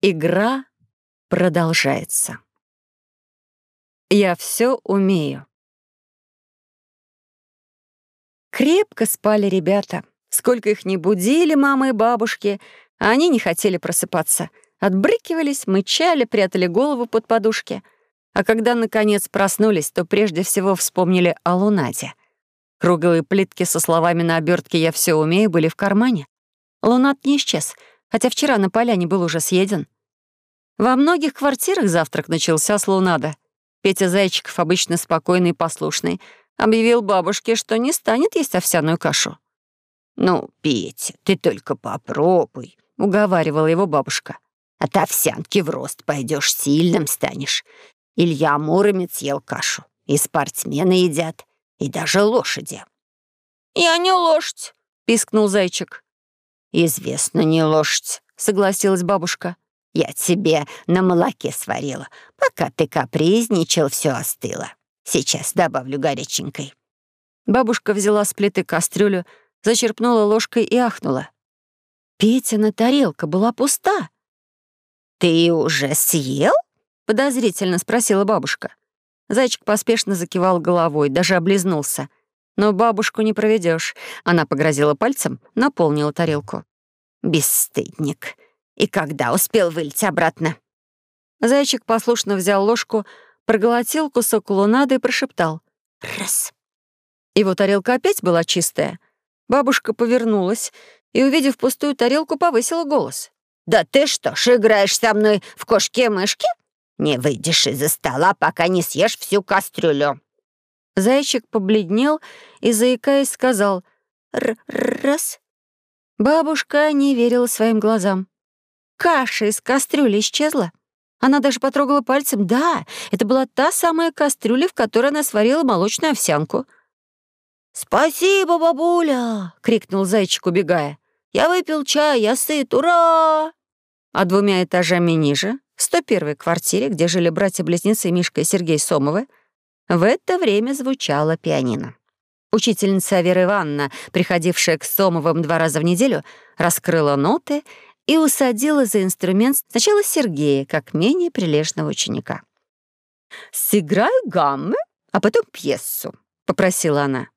Игра продолжается. Я все умею. Крепко спали ребята. Сколько их не будили мамы и бабушки, они не хотели просыпаться. Отбрыкивались, мычали, прятали голову под подушки. А когда, наконец, проснулись, то прежде всего вспомнили о Лунаде. Круглые плитки со словами на обертке «Я все умею» были в кармане. Лунат не исчез, хотя вчера на поляне был уже съеден. Во многих квартирах завтрак начался с лунада. Петя Зайчиков, обычно спокойный и послушный, объявил бабушке, что не станет есть овсяную кашу. «Ну, Петя, ты только попробуй», — уговаривала его бабушка. «От овсянки в рост пойдешь, сильным станешь. Илья Муромец ел кашу, и спортсмены едят, и даже лошади». «Я не лошадь», — пискнул Зайчик. «Известно, не лошадь», — согласилась бабушка. Я тебе на молоке сварила. Пока ты капризничал, все остыло. Сейчас добавлю горяченькой». Бабушка взяла с плиты кастрюлю, зачерпнула ложкой и ахнула. Петина тарелка была пуста. «Ты уже съел?» — подозрительно спросила бабушка. Зайчик поспешно закивал головой, даже облизнулся. Но бабушку не проведешь. Она погрозила пальцем, наполнила тарелку. «Бесстыдник!» И когда успел вылить обратно?» Зайчик послушно взял ложку, проглотил кусок лунады и прошептал. «Раз». Его тарелка опять была чистая. Бабушка повернулась и, увидев пустую тарелку, повысила голос. «Да ты что ж, играешь со мной в кошки-мышки? Не выйдешь из-за стола, пока не съешь всю кастрюлю». Зайчик побледнел и, заикаясь, сказал «Раз». Бабушка не верила своим глазам. Каша из кастрюли исчезла. Она даже потрогала пальцем. Да, это была та самая кастрюля, в которой она сварила молочную овсянку. «Спасибо, бабуля!» — крикнул зайчик, убегая. «Я выпил чай, я сыт, ура!» А двумя этажами ниже, в 101-й квартире, где жили братья-близнецы Мишка и Сергей Сомовы, в это время звучало пианино. Учительница Вера Ивановна, приходившая к Сомовым два раза в неделю, раскрыла ноты и усадила за инструмент сначала Сергея, как менее прилежного ученика. «Сыграю гаммы, а потом пьесу», — попросила она.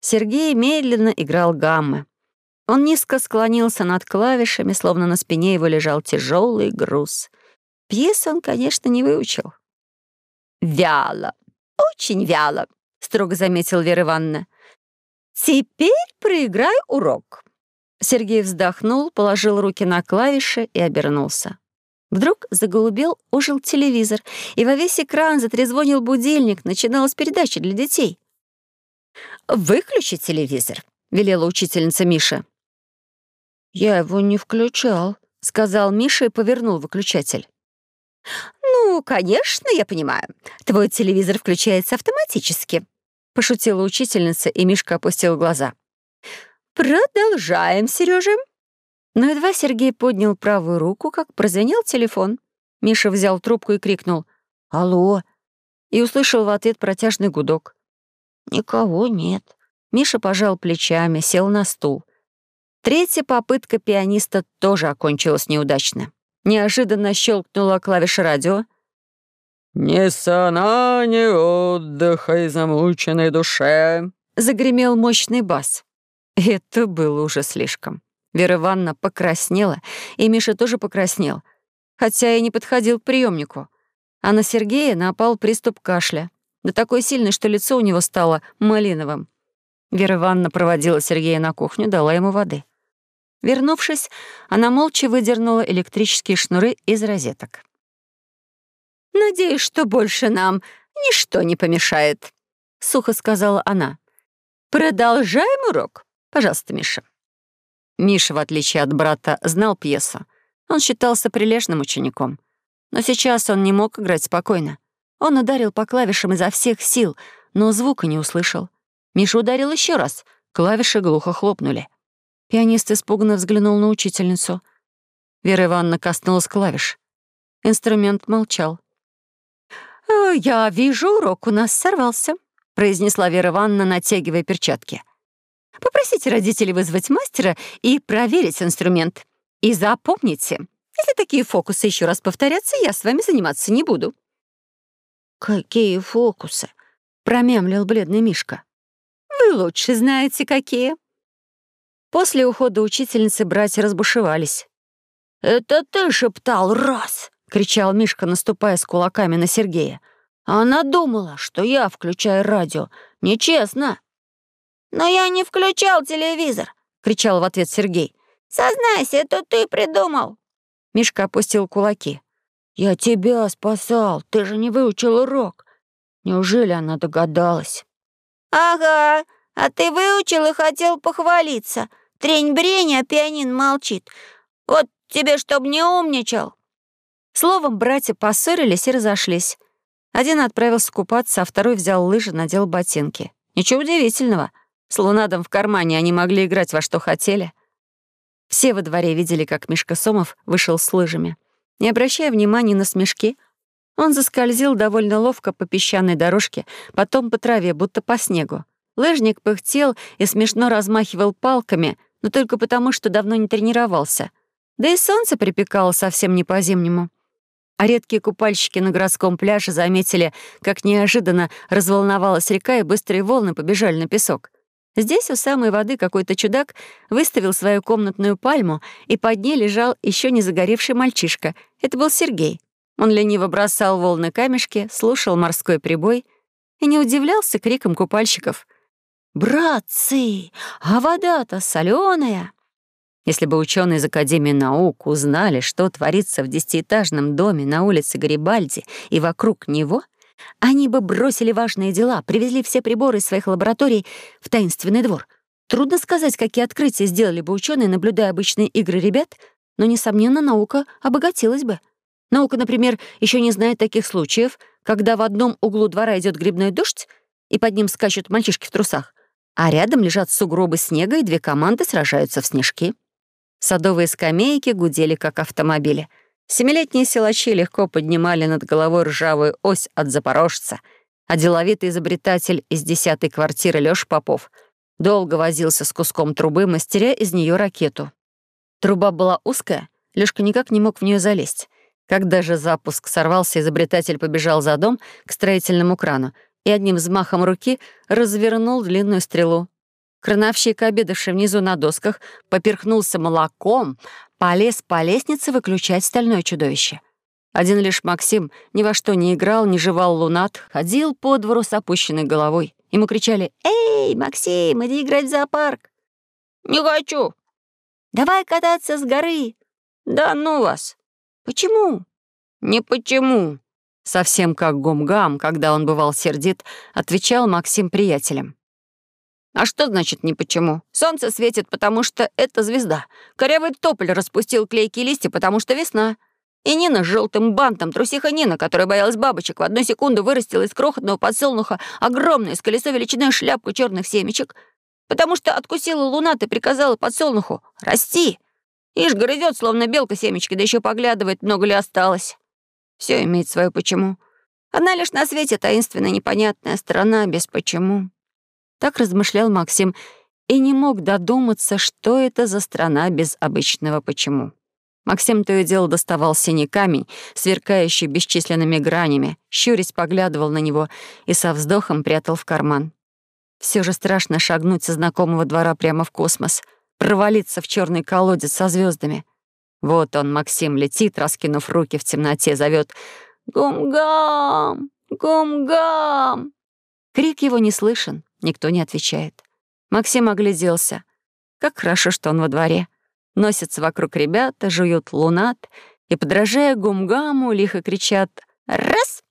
Сергей медленно играл гаммы. Он низко склонился над клавишами, словно на спине его лежал тяжелый груз. Пьесу он, конечно, не выучил. «Вяло, очень вяло», — строго заметил Вера Ивановна. «Теперь проиграю урок. Сергей вздохнул, положил руки на клавиши и обернулся. Вдруг заголубел, ожил телевизор, и во весь экран затрезвонил будильник, начиналась передача для детей. «Выключи телевизор», — велела учительница Миша. «Я его не включал», — сказал Миша и повернул выключатель. «Ну, конечно, я понимаю. Твой телевизор включается автоматически», — пошутила учительница, и Мишка опустил глаза. «Продолжаем, Сережа. Но едва Сергей поднял правую руку, как прозвенел телефон. Миша взял трубку и крикнул «Алло!» и услышал в ответ протяжный гудок. «Никого нет». Миша пожал плечами, сел на стул. Третья попытка пианиста тоже окончилась неудачно. Неожиданно щелкнула клавиша радио. «Ни сна, ни отдыха и замученной душе», — загремел мощный бас. Это было уже слишком. Вера Ивановна покраснела, и Миша тоже покраснел, хотя и не подходил к приемнику. А на Сергея напал приступ кашля, да такой сильный, что лицо у него стало малиновым. Вера Ивановна проводила Сергея на кухню, дала ему воды. Вернувшись, она молча выдернула электрические шнуры из розеток. «Надеюсь, что больше нам ничто не помешает», — сухо сказала она. «Продолжаем урок?» Пожалуйста, Миша». Миша, в отличие от брата, знал пьесу. Он считался прилежным учеником. Но сейчас он не мог играть спокойно. Он ударил по клавишам изо всех сил, но звука не услышал. Миша ударил еще раз. Клавиши глухо хлопнули. Пианист испуганно взглянул на учительницу. Вера Ивановна коснулась клавиш. Инструмент молчал. «Э, «Я вижу, урок у нас сорвался», — произнесла Вера Ивановна, натягивая перчатки. Попросите родителей вызвать мастера и проверить инструмент. И запомните, Если такие фокусы еще раз повторятся, я с вами заниматься не буду». «Какие фокусы?» — промямлил бледный Мишка. «Вы лучше знаете, какие». После ухода учительницы братья разбушевались. «Это ты шептал раз!» — кричал Мишка, наступая с кулаками на Сергея. «Она думала, что я включаю радио. Нечестно!» «Но я не включал телевизор!» — кричал в ответ Сергей. «Сознайся, это ты придумал!» Мишка опустил кулаки. «Я тебя спасал, ты же не выучил урок. Неужели она догадалась?» «Ага, а ты выучил и хотел похвалиться. Трень-брень, а пианин молчит. Вот тебе, чтоб не умничал». Словом, братья поссорились и разошлись. Один отправился купаться, а второй взял лыжи, надел ботинки. Ничего удивительного. С лунадом в кармане они могли играть во что хотели. Все во дворе видели, как Мишка Сомов вышел с лыжами. Не обращая внимания на смешки, он заскользил довольно ловко по песчаной дорожке, потом по траве, будто по снегу. Лыжник пыхтел и смешно размахивал палками, но только потому, что давно не тренировался. Да и солнце припекало совсем не по-зимнему. А редкие купальщики на городском пляже заметили, как неожиданно разволновалась река, и быстрые волны побежали на песок. Здесь у самой воды какой-то чудак выставил свою комнатную пальму, и под ней лежал еще не загоревший мальчишка. Это был Сергей. Он лениво бросал волны камешки, слушал морской прибой и не удивлялся крикам купальщиков. «Братцы, а вода-то соленая!» Если бы ученые из Академии наук узнали, что творится в десятиэтажном доме на улице Гарибальди и вокруг него — они бы бросили важные дела, привезли все приборы из своих лабораторий в таинственный двор. Трудно сказать, какие открытия сделали бы ученые, наблюдая обычные игры ребят, но, несомненно, наука обогатилась бы. Наука, например, еще не знает таких случаев, когда в одном углу двора идет грибной дождь, и под ним скачут мальчишки в трусах, а рядом лежат сугробы снега, и две команды сражаются в снежки. Садовые скамейки гудели, как автомобили — Семилетние силачи легко поднимали над головой ржавую ось от запорожца, а деловитый изобретатель из десятой квартиры Лёш Попов долго возился с куском трубы, мастеря из нее ракету. Труба была узкая, Лёшка никак не мог в нее залезть. Когда же запуск сорвался, изобретатель побежал за дом к строительному крану и одним взмахом руки развернул длинную стрелу. Крановщик, обедавший внизу на досках, поперхнулся молоком, полез по лестнице выключать стальное чудовище. Один лишь Максим ни во что не играл, не жевал лунат, ходил по двору с опущенной головой. Ему кричали «Эй, Максим, иди играть в зоопарк!» «Не хочу!» «Давай кататься с горы!» «Да ну вас!» «Почему?» «Не почему!» Совсем как Гумгам, когда он бывал сердит, отвечал Максим приятелям. А что значит «ни почему»? Солнце светит, потому что это звезда. Корявый тополь распустил клейкие листья, потому что весна. И Нина с желтым бантом, трусиха Нина, которая боялась бабочек, в одну секунду вырастила из крохотного подсолнуха огромную с колесо величиной шляпку черных семечек, потому что откусила луна и приказала подсолнуху «Расти!» Ишь грызет, словно белка семечки, да еще поглядывает, много ли осталось. Все имеет свое «почему». Одна лишь на свете таинственная непонятная страна без «почему». Так размышлял Максим и не мог додуматься, что это за страна без обычного «почему». Максим то и дело доставал синий камень, сверкающий бесчисленными гранями, щурясь поглядывал на него и со вздохом прятал в карман. Все же страшно шагнуть со знакомого двора прямо в космос, провалиться в черный колодец со звездами. Вот он, Максим, летит, раскинув руки в темноте, зовет «Гум-гам! Гум-гам!» Крик его не слышен, Никто не отвечает. Максим огляделся. Как хорошо, что он во дворе. Носятся вокруг ребята, жуют лунат и, подражая гумгаму, лихо кричат «Раз!»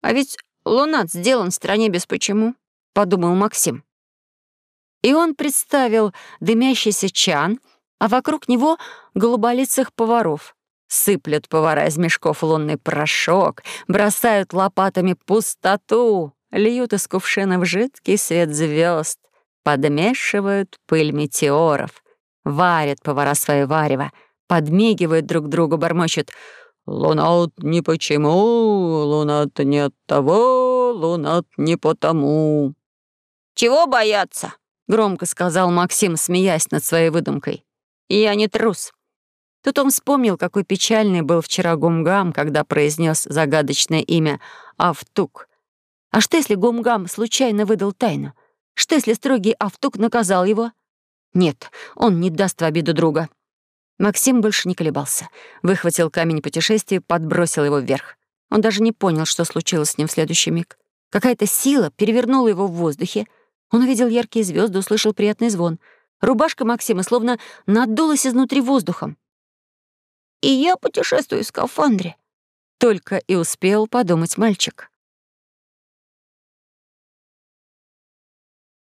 «А ведь лунат сделан в стране без почему», — подумал Максим. И он представил дымящийся чан, а вокруг него голуболицых поваров. Сыплют повара из мешков лунный порошок, бросают лопатами пустоту, льют из кувшинов жидкий свет звезд, подмешивают пыль метеоров, варят повара свое варево, подмигивают друг другу, бормочут «Лунат не почему, лунат не от того, лунат не потому». «Чего бояться?» — громко сказал Максим, смеясь над своей выдумкой. «Я не трус». Тут он вспомнил, какой печальный был вчера Гумгам, когда произнес загадочное имя Автук. А что, если Гумгам случайно выдал тайну? Что, если строгий Автук наказал его? Нет, он не даст в обиду друга. Максим больше не колебался. Выхватил камень путешествия подбросил его вверх. Он даже не понял, что случилось с ним в следующий миг. Какая-то сила перевернула его в воздухе. Он увидел яркие звезды, услышал приятный звон. Рубашка Максима словно надулась изнутри воздухом. «И я путешествую в скафандре», — только и успел подумать мальчик.